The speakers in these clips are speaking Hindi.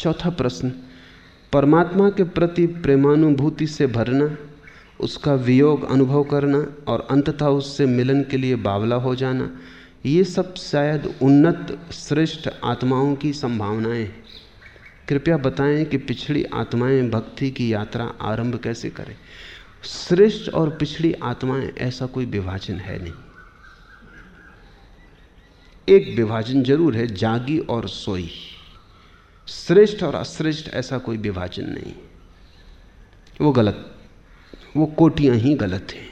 चौथा प्रश्न, परमात्मा के प्रति प्रेमानुभूति से भरना, उसका वियोग अनुभव करना और अंततः उससे मिलन के लिए बावला हो जाना, ये सब शायद उन्नत, श्रेष्ठ आत्माओं की संभावनाएँ हैं। कृपया बताएँ कि पिछड़ी आत्माएँ भक्ति की यात्रा आरंभ कैसे करें। श्रेष्ठ और पिछड़ी आत्माएँ, ऐसा कोई विभाजन है नहीं। एक विभाजन ज़रूर है, जागी और सोई। श्रेष्ठ और अश्रेष्ठ ऐसा कोई विभाजन नहीं। वो गलत, वो कोटियाँ ही गलत हैं।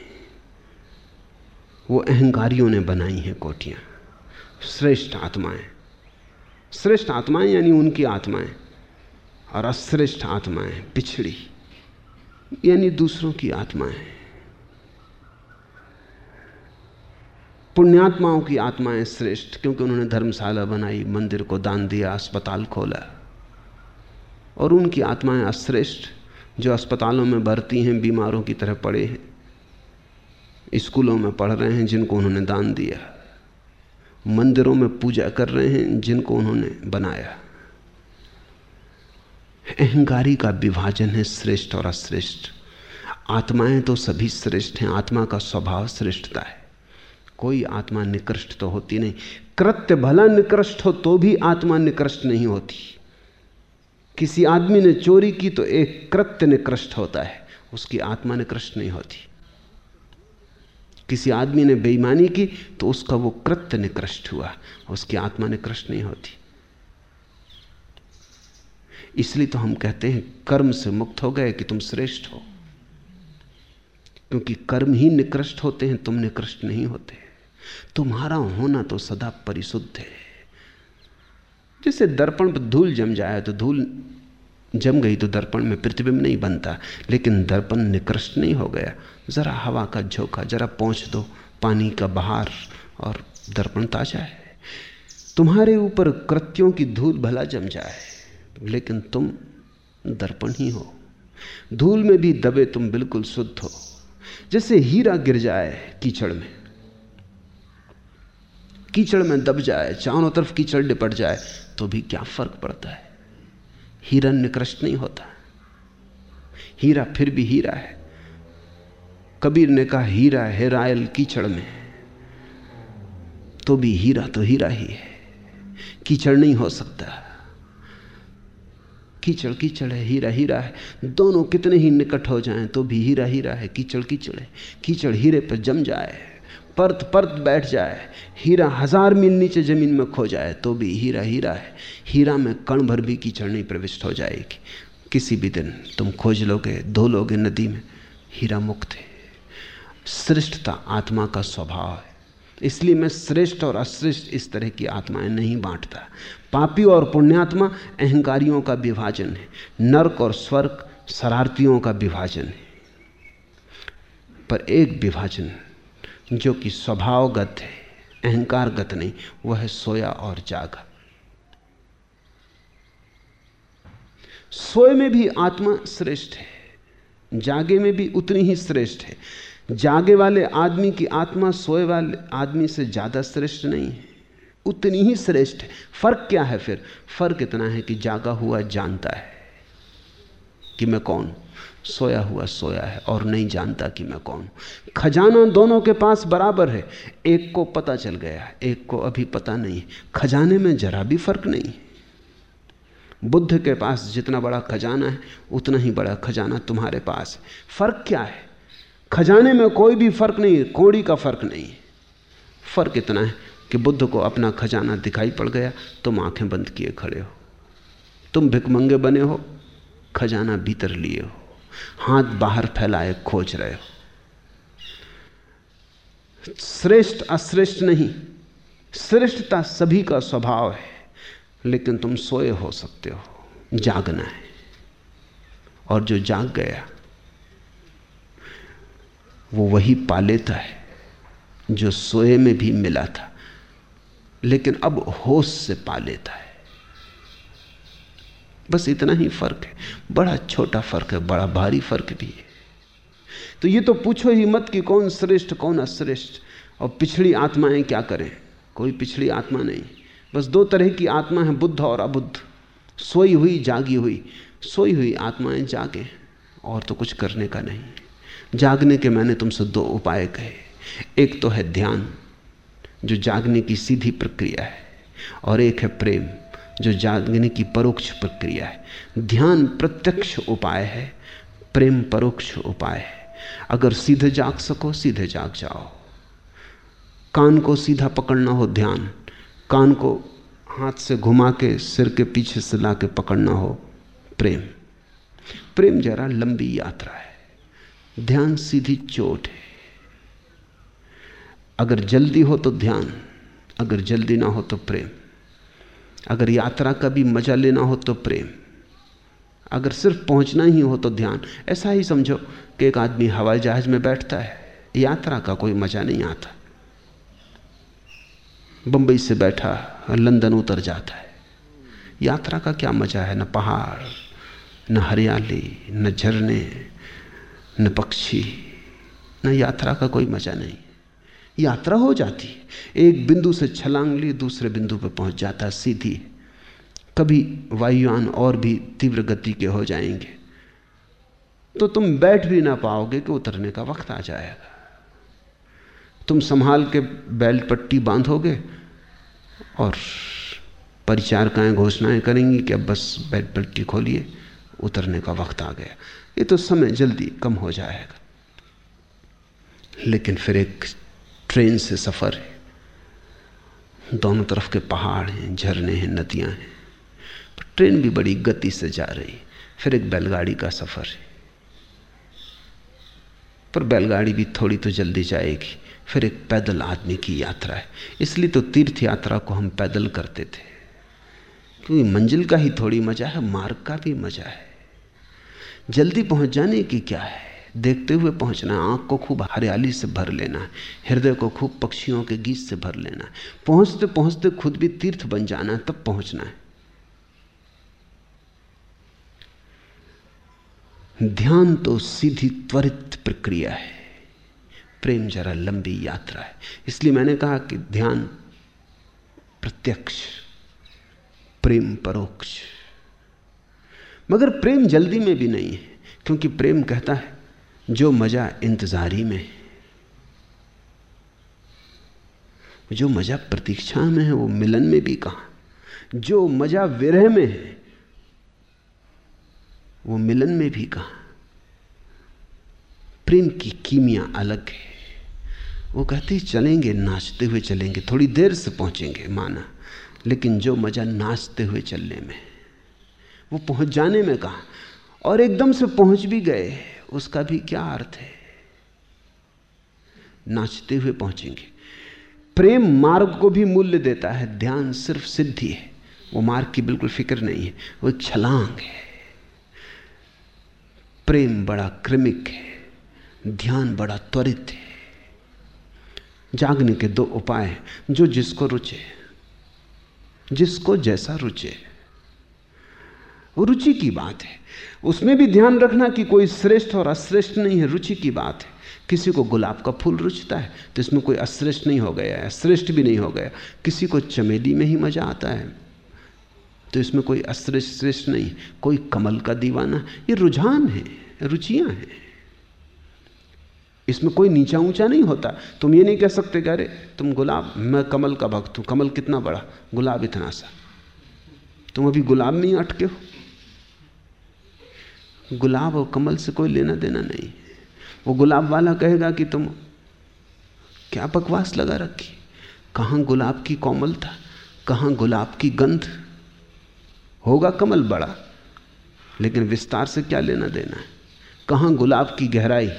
वो अहंकारियों ने बनाई हैं कोटियाँ। श्रेष्ठ आत्माएँ। श्रेष्ठ आत्माएँ यानी उनकी आत्माएँ और अश्रेष्ठ आत्माएँ, पिछड़ी, यानी दूसरों की आत्माएँ। पुण्यात्माओं की आत्माएँ श्रेष्ठ, क्योंकि उन्होंने धर्मशाला बनाई, मंदिर को दान दिया, अस्पताल खोला। और उनकी आत्माएँ अश्रेष्ठ जो अस्पतालों में भर्ती हैं, बीमारों की तरह पड़े हैं। स्कूलों में पढ़ रहे हैं, जिनको उन्होंने दान दिया। मंदिरों में पूजा कर रहे हैं, जिनको उन्होंने बनाया। अहंकारी का विभाजन है श्रेष्ठ और अश्रेष्ठ। आत्माएँ तो सभी श्रेष्ठ हैं, आत्मा का स्वभाव श्रेष्ठता है। कोई आत्मा निकृष्ट तो होती नहीं। कृत्य भला निकृष्ट हो तो भी आत्मा निकृष्ट नहीं होती। किसी आदमी ने चोरी की तो एक कृत्य निकृष्ट होता है। उसकी आत्मा निकृष्ट नहीं होती। किसी आदमी ने बेईमानी की तो उसका वो कृत्य निकृष्ट हुआ। उसकी आत्मा निकृष्ट नहीं होती। इसलिए तो हम कहते हैं, कर्म से मुक्त हो गए कि तुम श्रेष्ठ हो। क्योंकि कर्म ही निकृष्ट होते हैं, तुम निकृष्ट नहीं होते। तुम्हारा होना तो सदा परिशुद्ध है। जैसे दर्पण पर धूल जम जाए तो धूल जम गई तो दर्पण में प्रतिबिंब नहीं बनता। लेकिन दर्पण निकृष्ट नहीं हो गया। जरा हवा का झोंका, जरा पहुँच दो, पानी का बहार और दर्पण ताज़ा है। तुम्हारे ऊपर कृत्यों की धूल भला जम जाए, लेकिन तुम दर्पण ही हो। धूल में भी दबे तुम बिल्कुल शुद्ध हो। जैसे हीरा गिर जाए कीचड़ में कीचड़ में दब जाए, चारों तरफ़ कीचड़ लिपट जाए तो भी क्या फ़र्क पड़ता है? हीरा निकृष्ट नहीं होता। हीरा फिर भी हीरा है। कबीर ने कहा, हीरा है रायल कीचड़ में। तो भी हीरा तो हीरा ही है। कीचड़ नहीं हो सकता। कीचड़ कीचड़ है, हीरा हीरा है। दोनों कितने ही निकट हो जाएँ तो भी हीरा हीरा है। कीचड़ कीचड़ है। कीचड़ हीरे पर जम जाए। परत परत बैठ जाए। हीरा हज़ार मील नीचे ज़मीन में खो जाए तो भी हीरा हीरा है। हीरा में कण भर भी कीचड़ नहीं प्रविष्ट हो जाएगी। किसी भी दिन तुम खोज लोगे, धो लोगे नदी में। हीरा मुक्त है। श्रेष्ठता आत्मा का स्वभाव है। इसलिए मैं श्रेष्ठ और अश्रेष्ठ इस तरह की आत्माएँ नहीं बांटता। पापी और पुण्यात्मा अहंकारियों का विभाजन है। नरक और स्वर्ग शरारतियों का विभाजन है। पर एक विभाजन जो कि स्वभावगत है, अहंकारगत नहीं, वह है सोया और जागा। सोए में भी आत्मा श्रेष्ठ है, जागे में भी उतनी ही श्रेष्ठ है। जागे वाले आदमी की आत्मा सोए वाले आदमी से ज़्यादा श्रेष्ठ नहीं है, उतनी ही श्रेष्ठ है। फ़र्क क्या है फिर? फ़र्क इतना है कि जागा हुआ जानता है कि मैं कौन। सोया हुआ सोया है और नहीं जानता कि मैं कौन हूँ। खजाना दोनों के पास बराबर है। एक को पता चल गया, एक को अभी पता नहीं। खजाने में जरा भी फ़र्क नहीं। बुद्ध के पास जितना बड़ा खजाना है, उतना ही बड़ा खजाना तुम्हारे पास है। फ़र्क क्या है? खजाने में कोई भी फ़र्क नहीं है कोड़ी का फ़र्क नहीं। फ़र्क इतना है कि बुद्ध को अपना खजाना दिखाई पड़ गया, तुम आँखें बंद किए खड़े हो। तुम भिकमंगे बने हो, खजाना भीतर लिए हो। हाथ बाहर फैलाए, खोज रहे हो। श्रेष्ठ अश्रेष्ठ नहीं, श्रेष्ठता सभी का स्वभाव है, लेकिन तुम सोए हो सकते हो, जागना है। और जो जाग गया, वो वही पा लेता है, जो सोए में भी मिला था, लेकिन अब होश से पा लेता है। बस इतना ही फ़र्क है। बड़ा छोटा फ़र्क है, बड़ा भारी फ़र्क भी है। तो ये तो पूछो ही मत कि कौन श्रेष्ठ, कौन अश्रेष्ठ। और पिछड़ी आत्माएँ क्या करें? कोई पिछड़ी आत्मा नहीं। बस दो तरह की आत्मा है, बुद्ध और अबुद्ध। सोई हुई, जागी हुई। सोई हुई आत्माएँ जागे, और तो कुछ करने का नहीं। जागने के मैंने तुमसे दो उपाय कहे। एक तो है ध्यान, जो जागने की सीधी प्रक्रिया है, और एक है प्रेम। जो जागने की परोक्ष प्रक्रिया है। ध्यान प्रत्यक्ष उपाय है, प्रेम परोक्ष उपाय है। अगर सीधे जाग सको, सीधे जाग जाओ। कान को सीधा पकड़ना हो ध्यान, कान को हाथ से घुमा के, सिर के पीछे से ला के पकड़ना हो प्रेम। प्रेम जरा लंबी यात्रा है। ध्यान सीधी चोट है। अगर जल्दी हो तो ध्यान, अगर जल्दी ना हो तो प्रेम। अगर यात्रा का भी मज़ा लेना हो तो प्रेम। अगर सिर्फ़ पहुँचना ही हो तो ध्यान। ऐसा ही समझो कि एक आदमी हवाई जहाज़ में बैठता है, यात्रा का कोई मज़ा नहीं आता। बंबई से बैठा, लंदन उतर जाता है। यात्रा का क्या मज़ा है? न पहाड़, न हरियाली, न झरने, न पक्षी, न यात्रा का कोई मज़ा नहीं। यात्रा हो जाती है। एक बिंदु से छलांग ली दूसरे बिंदु पर पहुँच जाता सीधी। कभी वायुयान और भी तीव्र गति के हो जाएँगे। तो तुम बैठ भी ना पाओगे कि उतरने का वक्त आ जाएगा। तुम संभाल के बेल्ट पट्टी बांधोगे और परिचारकाएँ घोषणाएँ करेंगी कि अब बस बेल्ट पट्टी खोलिए, उतरने का वक्त आ गया। ये तो समय जल्दी कम हो जाएगा। लेकिन फिर एक ट्रेन से सफ़र है। दोनों तरफ़ के पहाड़ हैं, झरने हैं, नदियाँ हैं। ट्रेन भी बड़ी गति से जा रही फिर एक बैलगाड़ी का सफ़र है। पर बैलगाड़ी भी थोड़ी तो जल्दी जाएगी। फिर एक पैदल आदमी की यात्रा है। इसलिए तो तीर्थ यात्रा को हम पैदल करते थे। क्योंकि मंजिल का ही थोड़ी मज़ा है, मार्ग का भी मज़ा है। जल्दी पहुँच जाने की क्या है? देखते हुए पहुँचना है। आँख को खूब हरियाली से भर लेना है। हृदय को खूब पक्षियों के गीत से भर लेना है। पहुँचते पहुँचते खुद भी तीर्थ बन जाना है, तब पहुँचना है। ध्यान तो सीधी त्वरित प्रक्रिया है। प्रेम जरा लंबी यात्रा है। इसलिए मैंने कहा कि ध्यान प्रत्यक्ष, प्रेम परोक्ष। मगर प्रेम जल्दी में भी नहीं है, क्योंकि प्रेम कहता है जो मज़ा इंतजारी में है, जो मज़ा प्रतीक्षा में है, वो मिलन में भी कहा जो मज़ा विरह में है, वो मिलन में भी कहा प्रेम की कीमिया अलग है। वो कहती चलेंगे, नाचते हुए चलेंगे, थोड़ी देर से पहुँचेंगे, माना। लेकिन जो मज़ा नाचते हुए चलने में वो पहुँच जाने में कहा और एकदम से पहुँच भी गए। उसका भी क्या अर्थ है? नाचते हुए पहुँचेंगे। प्रेम मार्ग को भी मूल्य देता है, ध्यान सिर्फ़ सिद्धि है। वो मार्ग की बिल्कुल फ़िक्र नहीं है, वो छलांग है। प्रेम बड़ा क्रमिक है, ध्यान बड़ा त्वरित है। जागने के दो उपाय जो जिसको रुचे, जिसको जैसा रुचे। रुचि की बात है उसमें भी ध्यान रखना कि कोई श्रेष्ठ और अश्रेष्ठ नहीं है, रुचि की बात है। किसी को गुलाब का फूल रुचता है तो इसमें कोई अश्रेष्ठ नहीं हो गया है श्रेष्ठ भी नहीं हो गया। किसी को चमेली में ही मज़ा आता है तो इसमें कोई अश्रेष्ठ, श्रेष्ठ नहीं। कोई कमल का दीवाना, ये रुझान है, रुचियाँ हैं। इसमें कोई नीचा ऊँचा नहीं होता। तुम ये नहीं कह सकते कि अरे, तुम गुलाब, मैं कमल का भक्त हूँ, कमल कितना बड़ा, गुलाब इतना सा। तुम अभी गुलाब में ही अटके हो। गुलाब और कमल से कोई लेना देना नहीं। वो गुलाब वाला कहेगा कि तुम क्या बकवास लगा रखी? कहाँ गुलाब की कोमलता? कहाँ गुलाब की गंध? होगा कमल बड़ा, लेकिन विस्तार से क्या लेना देना है? कहाँ गुलाब की गहराई?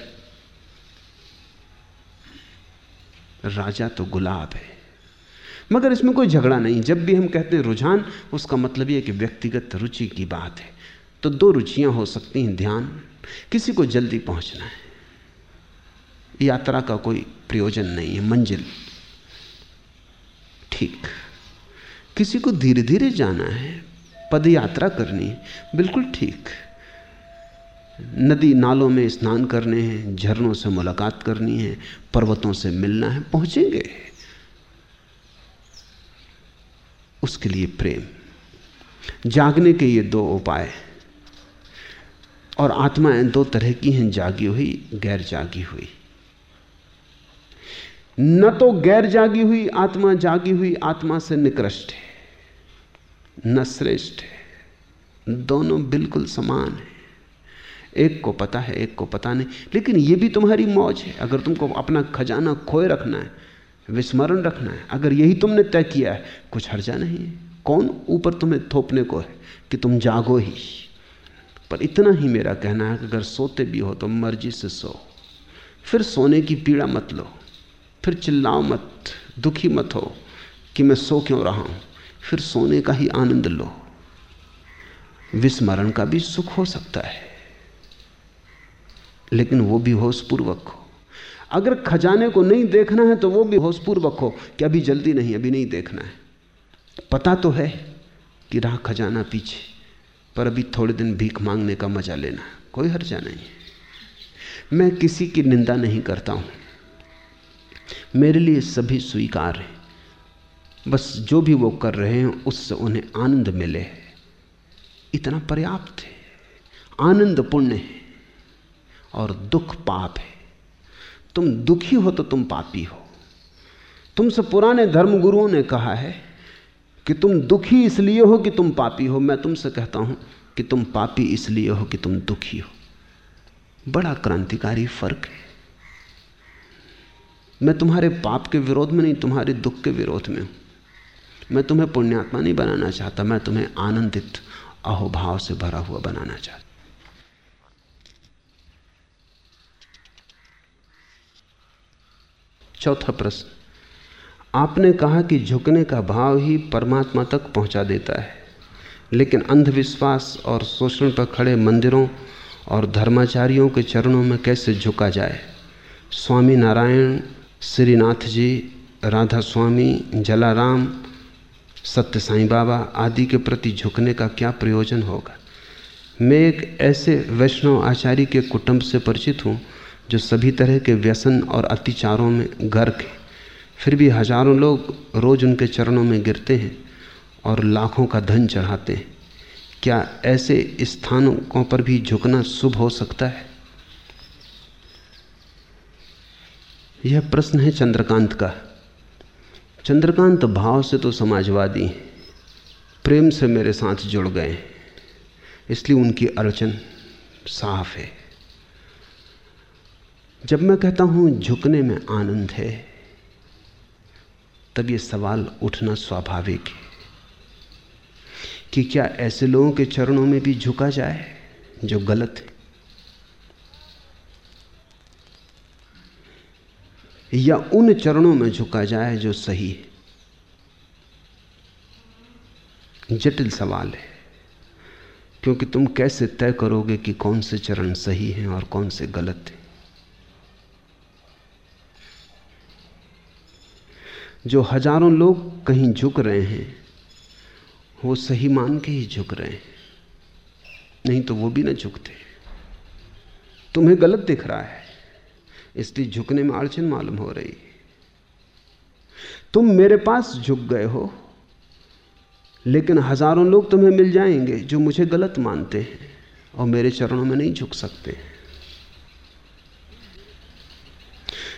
राजा तो गुलाब है, मगर इसमें कोई झगड़ा नहीं। जब भी हम कहते हैं रुझान, उसका मतलब यह कि व्यक्तिगत रुचि की बात है। तो दो रुचियाँ हो सकती हैं ध्यान। किसी को जल्दी पहुँचना है। यात्रा का कोई प्रयोजन नहीं है, मंजिल। ठीक। किसी को धीरे धीरे जाना है पद यात्रा करनी है, बिल्कुल ठीक। नदी नालों में स्नान करने हैं, झरनों से मुलाकात करनी है, पर्वतों से मिलना है, पहुँचेंगे। उसके लिए प्रेम। जागने के ये दो उपाय। और आत्माएँ दो तरह की हैं, जागी हुई, गैर जागी हुई। न तो गैर जागी हुई, आत्मा जागी हुई, आत्मा से निकृष्ट है, न श्रेष्ठ है, दोनों बिल्कुल समान है। एक को पता है, एक को पता नहीं, लेकिन यह भी तुम्हारी मौज है। अगर तुमको अपना खजाना खोए रखना है, विस्मरण रखना है, अगर यही तुमने तय किया है, कुछ हर्जा नहीं है। कौन ऊपर तुम्हें थोपने को है कि तुम जागो ही? पर इतना ही मेरा कहना है कि अगर सोते भी हो तो मर्ज़ी से सो। फिर सोने की पीड़ा मत लो। फिर चिल्लाओ मत, दुखी मत हो कि मैं सो क्यों रहा हूँ। फिर सोने का ही आनंद लो। विस्मरण का भी सुख हो सकता है, लेकिन वो भी होशपूर्वक हो। अगर खजाने को नहीं देखना है तो वो भी होशपूर्वक हो कि अभी जल्दी नहीं, अभी नहीं देखना है। पता तो है कि राह खजाना पीछे। पर अभी थोड़े दिन भीख मांगने का मज़ा लेना कोई हर्जा नहीं। मैं किसी की निंदा नहीं करता हूँ। मेरे लिए सभी स्वीकार है। बस जो भी वो कर रहे हैं, उससे उन्हें आनंद मिले। इतना पर्याप्त है। आनंद पुण्य है। और दुख पाप है। तुम दुखी हो तो तुम पापी हो। तुमसे पुराने धर्मगुरुओं ने कहा है कि तुम दुखी इसलिए हो कि तुम पापी हो। मैं तुमसे कहता हूँ कि तुम पापी इसलिए हो कि तुम दुखी हो। बड़ा क्रांतिकारी फ़र्क है। मैं तुम्हारे पाप के विरोध में नहीं, तुम्हारे दुख के विरोध में हूँ। मैं तुम्हें पुण्यात्मा नहीं बनाना चाहता, मैं तुम्हें आनंदित, अहोभाव से भरा हुआ बनाना चाहता चौथा प्रश्न। आपने कहा कि झुकने का भाव ही परमात्मा तक पहुँचा देता है। लेकिन अंधविश्वास और शोषण पर खड़े मंदिरों और धर्माचारियों के चरणों में कैसे झुका जाए? स्वामी नारायण श्रीनाथ जी राधा स्वामी जलाराम सत्य साईं बाबा आदि के प्रति झुकने का क्या प्रयोजन होगा? मैं एक ऐसे वैष्णव आचार्य के कुटुंब से परिचित हूँ, जो सभी तरह के व्यसन और अतिचारों में गर्क है। फिर भी हज़ारों लोग रोज उनके चरणों में गिरते हैं और लाखों का धन चढ़ाते हैं। क्या ऐसे स्थानों पर भी झुकना शुभ हो सकता है? यह प्रश्न है चंद्रकांत का। चंद्रकांत भाव से तो समाजवादी हैं, प्रेम से मेरे साथ जुड़ गए हैं, इसलिए उनकी अड़चन साफ़ है। जब मैं कहता हूँ, झुकने में आनंद है तब यह सवाल उठना स्वाभाविक है कि क्या ऐसे लोगों के चरणों में भी झुका जाए जो गलत है? या उन चरणों में झुका जाए जो सही है? जटिल सवाल है, क्योंकि तुम कैसे तय करोगे कि कौन से चरण सही हैं और कौन से गलत हैं? जो हज़ारों लोग कहीं झुक रहे हैं, वो सही मान के ही झुक रहे हैं। नहीं तो वो भी ना झुकते। तुम्हें गलत दिख रहा है, इसलिए झुकने में अड़चन मालूम हो रही। तुम मेरे पास झुक गए हो, लेकिन हज़ारों लोग तुम्हें मिल जाएँगे जो मुझे गलत मानते हैं और मेरे चरणों में नहीं झुक सकते।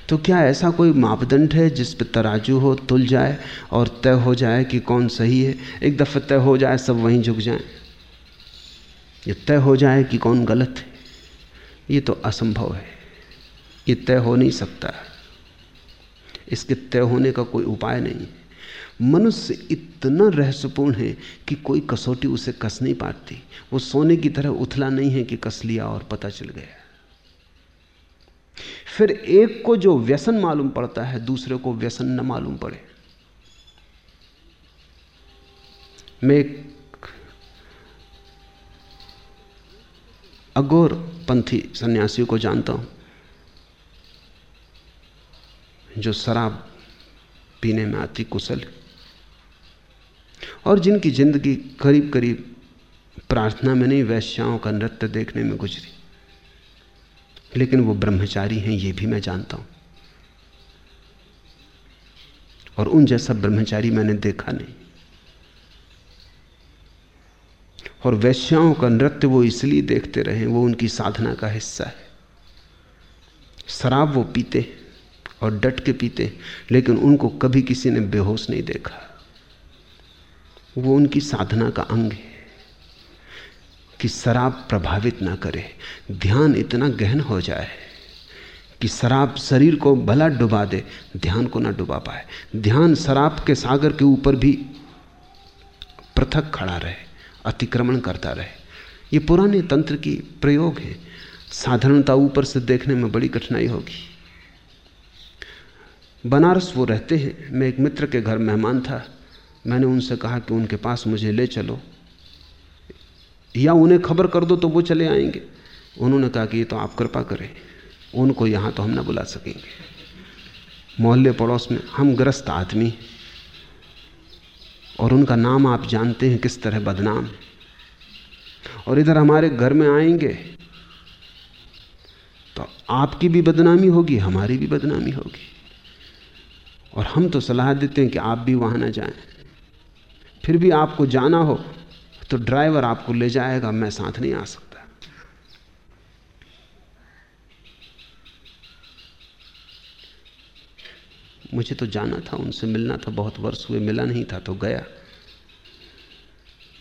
तो क्या ऐसा कोई मापदंड है जिस पर तराजू हो, तुल जाए और तय हो जाए कि कौन सही है? एक दफ़े तय हो जाए, सब वहीं झुक जाए। ये तय हो जाए कि कौन गलत है। ये तो असंभव है। ये तय हो नहीं सकता। इसके तय होने का कोई उपाय नहीं है। मनुष्य इतना रहस्यपूर्ण है कि कोई कसौटी उसे कस नहीं पाती। वो सोने की तरह उथला नहीं है कि कस लिया और पता चल गया। फिर एक को जो व्यसन मालूम पड़ता है, दूसरे को व्यसन न मालूम पड़े। मैं एक अगोर पंथी सन्यासी को जानता हूँ, जो शराब पीने में आती कुशल और जिनकी ज़िंदगी करीब करीब प्रार्थना में नहीं, वैश्याओं का नृत्य देखने में गुजरी। लेकिन वो ब्रह्मचारी हैं, ये भी मैं जानता हूँ। और उन जैसा ब्रह्मचारी मैंने देखा नहीं। और वैश्याओं का नृत्य वो इसलिए देखते रहे, वो उनकी साधना का हिस्सा है। शराब वो पीते और डट के पीते, लेकिन उनको कभी किसी ने बेहोश नहीं देखा। वो उनकी साधना का अंग है। कि शराब प्रभावित ना करे, ध्यान इतना गहन हो जाए कि शराब शरीर को भला डुबा दे, ध्यान को ना डुबा पाए। ध्यान शराब के सागर के ऊपर भी पृथक खड़ा रहे, अतिक्रमण करता रहे। ये पुराने तंत्र की प्रयोग है। साधारणता ऊपर से देखने में बड़ी कठिनाई होगी। बनारस वो रहते हैं। मैं एक मित्र के घर मेहमान था। मैंने उनसे कहा कि उनके पास मुझे ले चलो। या उन्हें खबर कर दो तो वो चले आएँगे। उन्होंने कहा कि ये तो आप कृपा करें, उनको यहाँ तो हम ना बुला सकेंगे। मोहल्ले पड़ोस में हम ग्रस्त आदमी और उनका नाम आप जानते हैं, किस तरह बदनाम और इधर हमारे घर में आएँगे तो आपकी भी बदनामी होगी, हमारी भी बदनामी होगी। और हम तो सलाह देते हैं कि आप भी वहाँ ना जाएँ। फिर भी आपको जाना हो तो ड्राइवर आपको ले जाएगा, मैं साथ नहीं आ सकता। मुझे तो जाना था, उनसे मिलना था, बहुत वर्ष हुए, मिला नहीं था तो गया।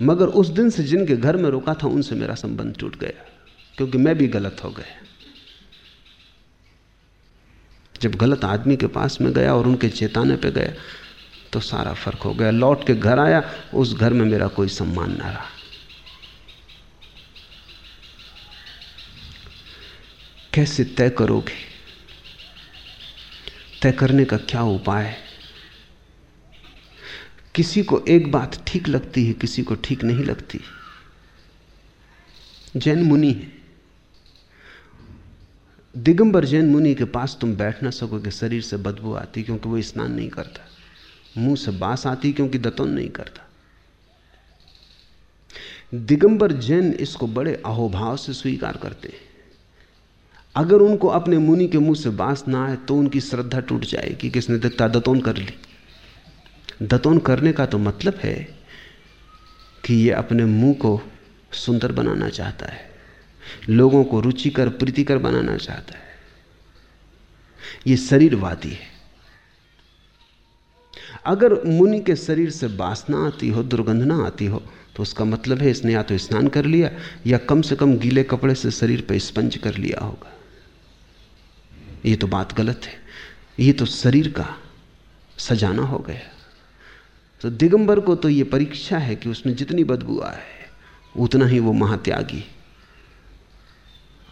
मगर उस दिन से जिनके घर में रुका था, उनसे मेरा संबंध टूट गया, क्योंकि मैं भी गलत हो गया। जब गलत आदमी के पास में गया और उनके चेताने पे गया तो सारा फ़र्क हो गया। लौट के घर आया, उस घर में मेरा कोई सम्मान ना रहा। कैसे तय करोगे? तय करने का क्या उपाय है? किसी को एक बात ठीक लगती है, किसी को ठीक नहीं लगती। जैन मुनि है। दिगंबर जैन मुनि के पास तुम बैठ ना सकोगे, शरीर से बदबू आती, क्योंकि वो स्नान नहीं करता। मुँह से बास आती क्योंकि दतन नहीं करता। दिगंबर जैन इसको बड़े अहोभाव से स्वीकार करते हैं। अगर उनको अपने मुनि के मुँह से बाँस ना आए तो उनकी श्रद्धा टूट जाएगी किसने दिखता दतौन कर ली। दतौन करने का तो मतलब है कि ये अपने मुँह को सुंदर बनाना चाहता है, लोगों को रुचिकर, प्रीतिकर बनाना चाहता है। ये शरीरवादी है। अगर मुनि के शरीर से बासना आती हो दुर्गंध ना आती हो तो उसका मतलब है इसने या तो स्नान कर लिया, या कम से कम गीले कपड़े से शरीर पर स्पंज कर लिया होगा। ये तो बात गलत है। ये तो शरीर का सजाना हो गया। तो दिगंबर को तो ये परीक्षा है कि उसमें जितनी बदबू आए, उतना ही वो महात्यागी।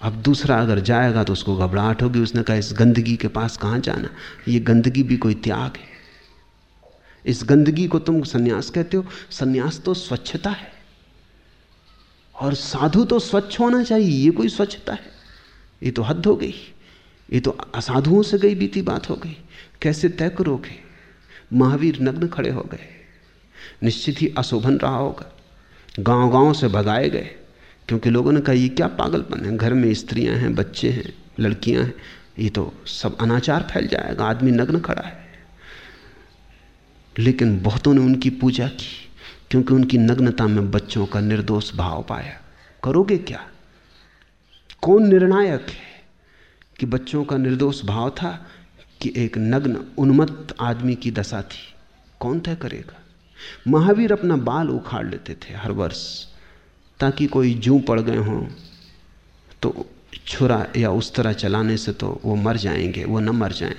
अब दूसरा अगर जाएगा तो उसको घबराहट होगी। उसने कहा, इस गंदगी के पास कहाँ जाना? ये गंदगी भी कोई त्याग है। इस गंदगी को तुम सन्यास कहते हो। सन्यास तो स्वच्छता है। और साधु तो स्वच्छ होना चाहिए, ये कोई स्वच्छता है। ये तो हद हो गई। ये तो असाधुओं से गई बीती बात हो गई। कैसे तय करोगे? महावीर नग्न खड़े हो गए। निश्चित ही अशोभन रहा होगा। गाँव गाँव से भगाए गए। क्योंकि लोगों ने कहा, ये क्या पागलपन है? घर में स्त्रियाँ हैं, बच्चे हैं, लड़कियाँ हैं। ये तो सब अनाचार फैल जाएगा। आदमी नग्न खड़ा है। लेकिन बहुतों ने उनकी पूजा की, क्योंकि उनकी नग्नता में बच्चों का निर्दोष भाव पाया। करोगे क्या? कौन निर्णायक है कि बच्चों का निर्दोष भाव था कि एक नग्न, उन्मत्त आदमी की दशा थी? कौन तय करेगा? महावीर अपना बाल उखाड़ लेते थे हर वर्ष, ताकि कोई जू पड़ गए हों तो छुरा या उस तरह चलाने से तो वो मर जाएँगे, वो न मर जाएँ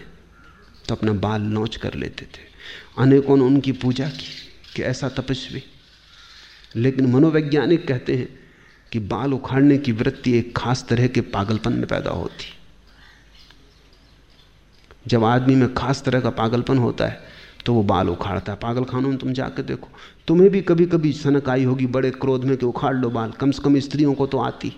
तो अपना बाल नोच कर लेते थे। अनेकों ने उनकी पूजा की कि ऐसा तपस्वी। लेकिन मनोवैज्ञानिक कहते हैं कि बाल उखाड़ने की वृत्ति एक खास तरह के पागलपन में पैदा होती। जब आदमी में खास तरह का पागलपन होता है तो वो बाल उखाड़ता है। पागल खानों में तुम जाकर देखो। तुम्हें भी कभी कभी सनक आई होगी बड़े क्रोध में कि उखाड़ लो बाल। कम से कम स्त्रियों को तो आती।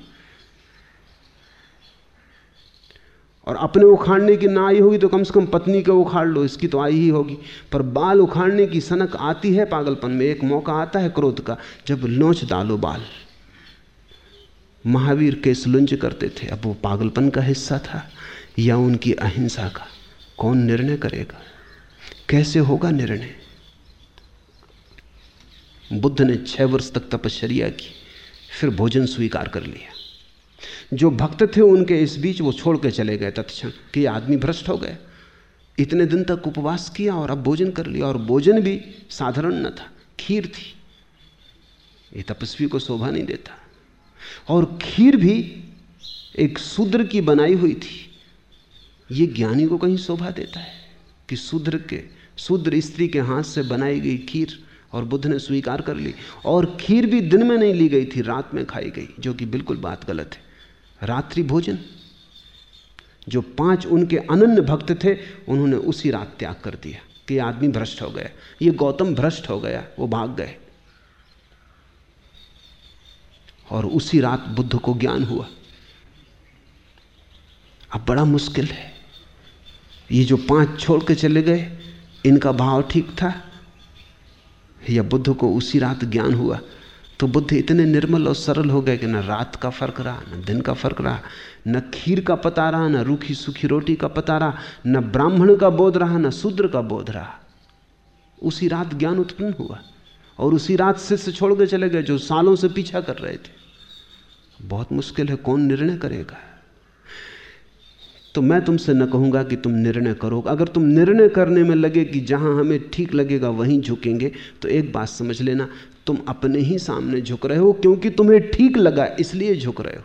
और अपने उखाड़ने की ना आई होगी तो कम से कम पत्नी के उखाड़ लो, इसकी तो आई ही होगी। पर बाल उखाड़ने की सनक आती है पागलपन में, एक मौका आता है क्रोध का, जब लोच डालो बाल। महावीर केस लुंज करते थे, अब वो पागलपन का हिस्सा था, या उनकी अहिंसा का, कौन निर्णय करेगा? कैसे होगा निर्णय? बुद्ध ने छह वर्ष तक तपश्चर्या की, फिर भोजन स्वीकार कर लिया। जो भक्त थे उनके इस बीच वो छोड़ के चले गए तत्क्षण, कि आदमी भ्रष्ट हो गए। इतने दिन तक उपवास किया और अब भोजन कर लिया, और भोजन भी साधारण न था, खीर थी। ये तपस्वी को शोभा नहीं देता। और खीर भी एक शूद्र की बनाई हुई थी। ये ज्ञानी को कहीं शोभा देता है कि शूद्र के, शूद्र स्त्री के हाथ से बनाई गई खीर और बुद्ध ने स्वीकार कर ली। और खीर भी दिन में नहीं ली गई थी, रात में खाई गई, जो कि बिल्कुल बात गलत है। रात्रि भोजन। जो पाँच उनके अनन्य भक्त थे, उन्होंने उसी रात त्याग कर दिया कि आदमी भ्रष्ट हो गया। ये गौतम भ्रष्ट हो गया, वो भाग गए। और उसी रात बुद्ध को ज्ञान हुआ। अब बड़ा मुश्किल है। ये जो पाँच छोड़ के चले गए, इनका भाव ठीक था। या बुद्ध को उसी रात ज्ञान हुआ। तो बुद्ध इतने निर्मल और सरल हो गए कि न रात का फ़र्क रहा, न दिन का फ़र्क रहा, न खीर का पता रहा, न रूखी सूखी रोटी का पता रहा, न ब्राह्मण का बोध रहा, न शूद्र का बोध रहा। उसी रात ज्ञान उत्पन्न हुआ और उसी रात शिष्य छोड़ के चले गए जो सालों से पीछा कर रहे थे। बहुत मुश्किल है, कौन निर्णय करेगा? तो मैं तुमसे न कहूँगा कि तुम निर्णय करो। अगर तुम निर्णय करने में लगे कि जहाँ हमें ठीक लगेगा, वहीं झुकेंगे तो एक बात समझ लेना तुम अपने ही सामने झुक रहे हो, क्योंकि तुम्हें ठीक लगा, इसलिए झुक रहे हो।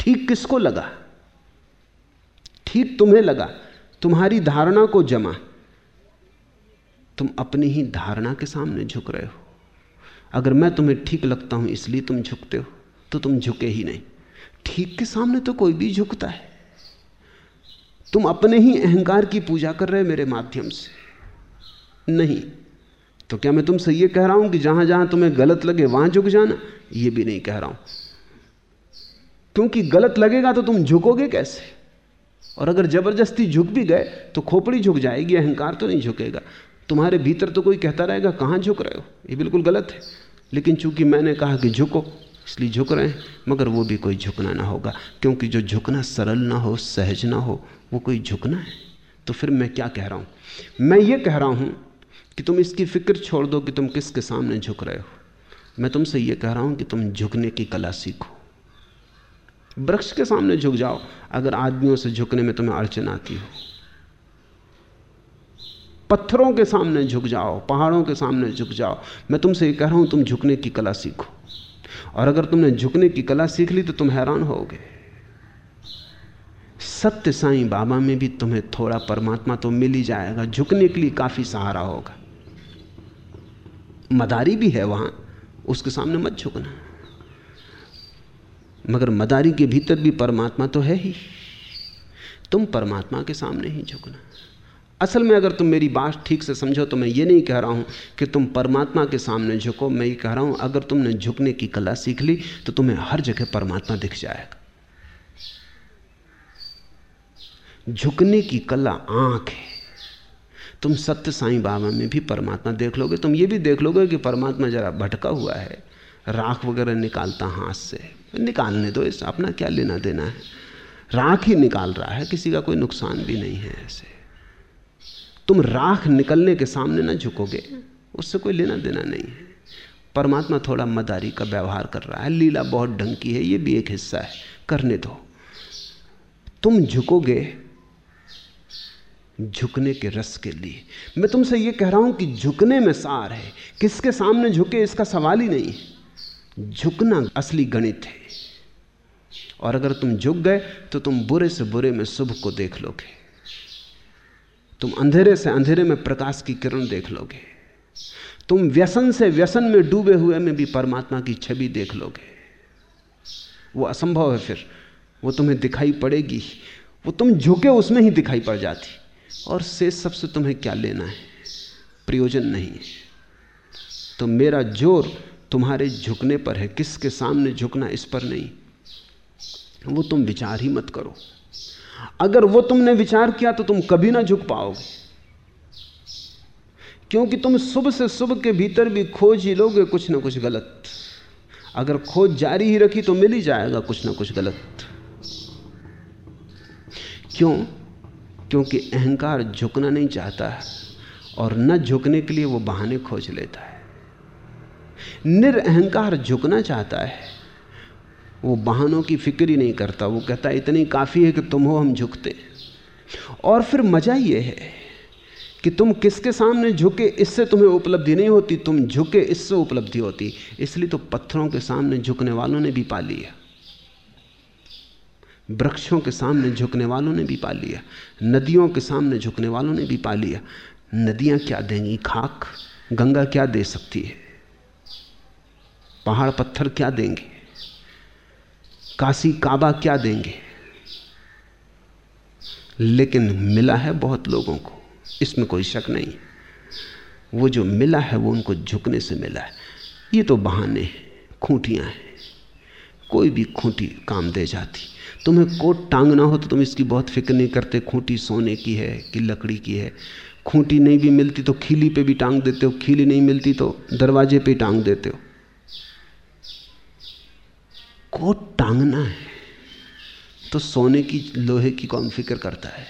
ठीक किसको लगा? ठीक तुम्हें लगा, तुम्हारी धारणा को जमा। तुम अपनी ही धारणा के सामने झुक रहे हो। अगर मैं तुम्हें ठीक लगता हूँ, इसलिए तुम झुकते हो तो तुम झुके ही नहीं। ठीक के सामने तो कोई भी झुकता है। तुम अपने ही अहंकार की पूजा कर रहे मेरे माध्यम से। नहीं तो क्या मैं तुमसे यह कह रहा हूँ कि जहाँ जहाँ तुम्हें गलत लगे, वहाँ झुक जाना? यह भी नहीं कह रहा हूँ। क्योंकि गलत लगेगा तो तुम झुकोगे कैसे? और अगर ज़बरदस्ती झुक भी गए तो खोपड़ी झुक जाएगी, अहंकार तो नहीं झुकेगा। तुम्हारे भीतर तो कोई कहता रहेगा, कहाँ झुक रहे हो? ये बिल्कुल गलत है। लेकिन चूँकि मैंने कहा कि झुको, इसलिए झुक रहे हैं, मगर वो भी कोई झुकना ना होगा। क्योंकि जो झुकना सरल ना हो, सहज ना हो, वो कोई झुकना है। तो फिर मैं क्या कह रहा हूँ? मैं ये कह रहा हूँ कि तुम इसकी फ़िक्र छोड़ दो कि तुम किसके सामने झुक रहे हो। मैं तुमसे ये कह रहा हूँ कि तुम झुकने की कला सीखो। वृक्ष के सामने झुक जाओ, अगर आदमियों से झुकने में तुम्हें अड़चन आती हो। पत्थरों के सामने झुक जाओ, पहाड़ों के सामने झुक जाओ। मैं तुमसे ये कह रहा हूँ, तुम झुकने की कला सीखो। और अगर तुमने झुकने की कला सीख ली तो तुम हैरान होगे। सत्य साईं बाबा में भी तुम्हें थोड़ा परमात्मा तो मिल ही जाएगा। झुकने के लिए काफ़ी सहारा होगा। मदारी भी है वहाँ, उसके सामने मत झुकना। मगर मदारी के भीतर भी परमात्मा तो है ही। तुम परमात्मा के सामने ही झुकना। असल में अगर तुम मेरी बात ठीक से समझो तो मैं ये नहीं कह रहा हूँ कि तुम परमात्मा के सामने झुको। मैं ये कह रहा हूँ, अगर तुमने झुकने की कला सीख ली तो तुम्हें हर जगह परमात्मा दिख जाएगा। झुकने की कला आँख है। तुम सत्य साईं बाबा में भी परमात्मा देख लोगे, तुम ये भी देख लोगे कि परमात्मा जरा भटका हुआ है, राख वगैरह निकालता हाथ से। निकालने दो इस, अपना क्या लेना देना है? राख ही निकाल रहा है, किसी का कोई नुकसान भी नहीं है ऐसे। तुम राख निकलने के सामने ना झुकोगे, उससे कोई लेना देना नहीं है। परमात्मा थोड़ा मदारी का व्यवहार कर रहा है, लीला बहुत ढंग की है, ये भी एक हिस्सा है, करने दो। तुम झुकोगे झुकने के रस के लिए। मैं तुमसे यह कह रहा हूँ कि झुकने में सार है। किसके सामने झुके, इसका सवाल ही नहीं झुकना असली गणित है। और अगर तुम झुक गए तो तुम बुरे से बुरे में शुभ को देख लोगे। तुम अंधेरे से अंधेरे में प्रकाश की किरण देख लोगे। तुम व्यसन से व्यसन में डूबे हुए में भी परमात्मा की छवि देख लोगे। वो असंभव है फिर। वो तुम्हें दिखाई पड़ेगी। वो तुम झुके उसमें ही दिखाई पड़ जाती। और से सबसे तुम्हें क्या लेना है? प्रयोजन नहीं तो मेरा ज़ोर तुम्हारे झुकने पर है। किसके सामने झुकना इस पर नहीं। वो तुम विचार ही मत करो। अगर वो तुमने विचार किया तो तुम कभी ना झुक पाओगे। क्योंकि तुम सुबह से सुबह के भीतर भी खोज ही लोगे कुछ ना कुछ गलत। अगर खोज जारी ही रखी तो मिल ही जाएगा कुछ ना कुछ गलत। क्यों? क्योंकि अहंकार झुकना नहीं चाहता है और न झुकने के लिए वो बहाने खोज लेता है। निरअहकार झुकना चाहता है, वो बहानों की फ़िक्र ही नहीं करता। वो कहता इतनी काफ़ी है कि तुम हो, हम झुकते और फिर मज़ा ये है कि तुम किसके सामने झुके, इससे तुम्हें उपलब्धि नहीं होती। तुम झुके, इससे उपलब्धि होती। इसलिए तो पत्थरों के सामने झुकने वालों ने भी पा लिया वृक्षों के सामने झुकने वालों ने भी पा लिया, नदियों के सामने झुकने वालों ने भी पा लिया। नदियाँ क्या देंगी? खाक, गंगा क्या दे सकती है? पहाड़ पत्थर क्या देंगे? काशी काबा क्या देंगे? लेकिन मिला है बहुत लोगों को, इसमें कोई शक नहीं। वो जो मिला है, वो उनको झुकने से मिला है। ये तो बहाने हैं, खूंटियाँ हैं। कोई भी खूंटी काम दे जाती। तुम्हें कोट टांगना हो तो तुम इसकी बहुत फ़िक्र नहीं करते। खूंटी सोने की है कि लकड़ी की है। खूंटी नहीं भी मिलती तो खीली पे भी टांग देते हो। खीली नहीं मिलती तो दरवाजे पे टांग देते हो। कोट टांगना है तो सोने की, लोहे की कौन फ़िक्र करता है?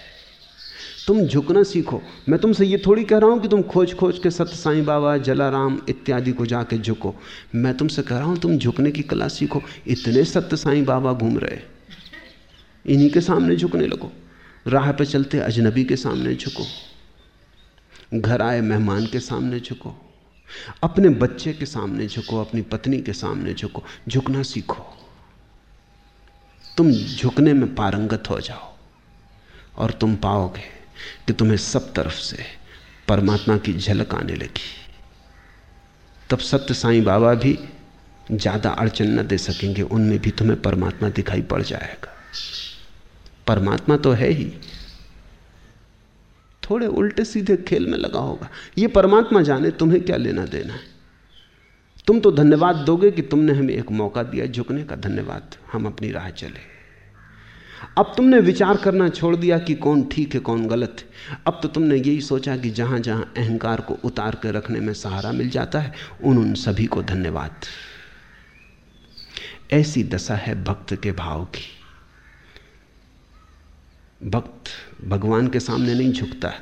तुम झुकना सीखो। मैं तुमसे ये थोड़ी कह रहा हूँ कि तुम खोज खोज के सत्य साईं बाबा, जलाराम इत्यादि को जाके झुको। मैं तुमसे कह रहा हूँ तुम झुकने की कला सीखो। इतने सत्य साईं बाबा घूम रहे। इन्हीं के सामने झुकने लगो। राह पे चलते अजनबी के सामने झुको। घर आए मेहमान के सामने झुको। अपने बच्चे के सामने झुको, अपनी पत्नी के सामने झुको। झुकना सीखो। तुम झुकने में पारंगत हो जाओ और तुम पाओगे कि तुम्हें सब तरफ़ से परमात्मा की झलक आने लगी। तब सत्य साईं बाबा भी ज़्यादा अड़चन न दे सकेंगे, उनमें भी तुम्हें परमात्मा दिखाई पड़ जाएगा। परमात्मा तो है ही। थोड़े उल्टे सीधे खेल में लगा होगा। ये परमात्मा जाने, तुम्हें क्या लेना देना है? तुम तो धन्यवाद दोगे कि तुमने हमें एक मौका दिया, झुकने का धन्यवाद। हम अपनी राह चले। अब तुमने विचार करना छोड़ दिया कि कौन ठीक है, कौन गलत है। अब तो तुमने यही सोचा कि जहाँ जहाँ अहंकार को उतार कर रखने में सहारा मिल जाता है, उन उन सभी को धन्यवाद। ऐसी दशा है भक्त के भाव की। भक्त भगवान के सामने नहीं झुकता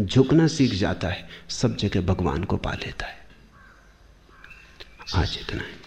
झुकना सीख जाता है, सब जगह भगवान को पा लेता है। आज इतना है।